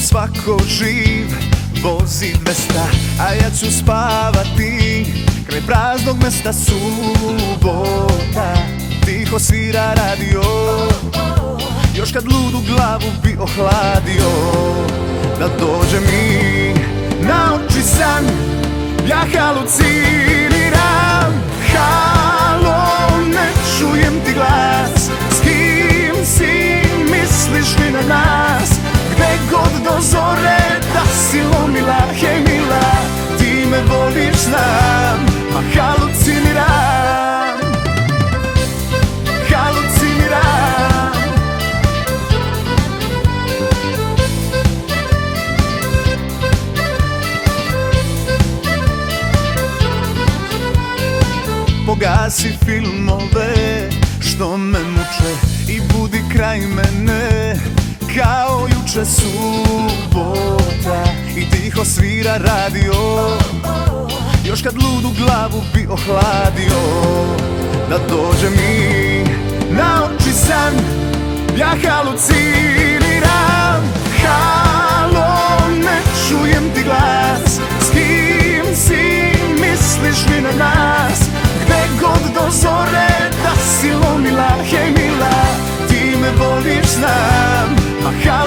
svako živ. Vozi dvesta A ja ću spavati. Kraj praznog mesta subota Tiho svira radio. Još kad ludu glavu bi ohladio. Da dođe mi na oči san Ja haluciniram Gde god do zore da si lomila Hej mila, ti me voliš znam Ma haluciniram. Haluciniram. Pogasi filmove što me muče I budi kraj mene kao juče subota. I tiho svira radio. Još kad ludu glavu bi ohladio. Da dođe mi na oči san. Ja haluciniram. Halo, ne čujem ti glas. S kim si, misliš li na nas? Gde god do zore da si lomila Hej mila, ti me voliš znam How